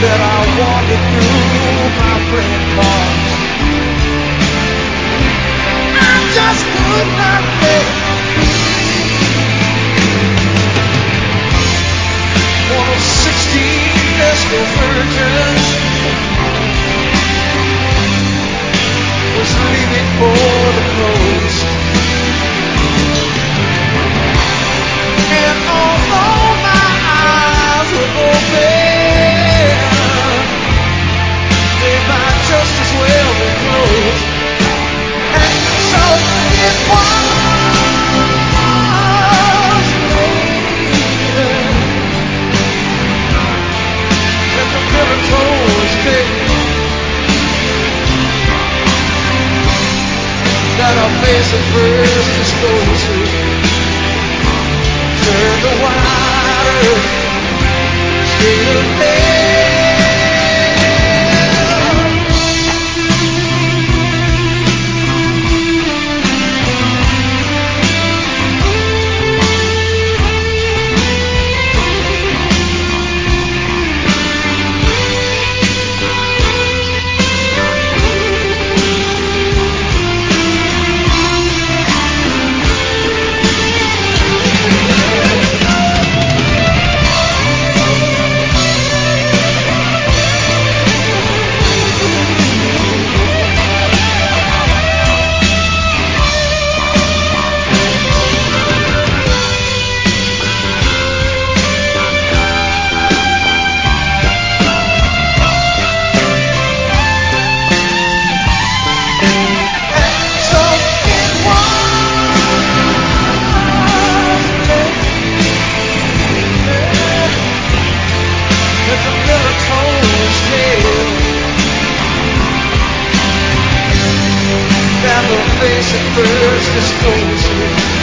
that I wanted through. at our face at first disclosure. Turn the water. Stay will face at first disclosure.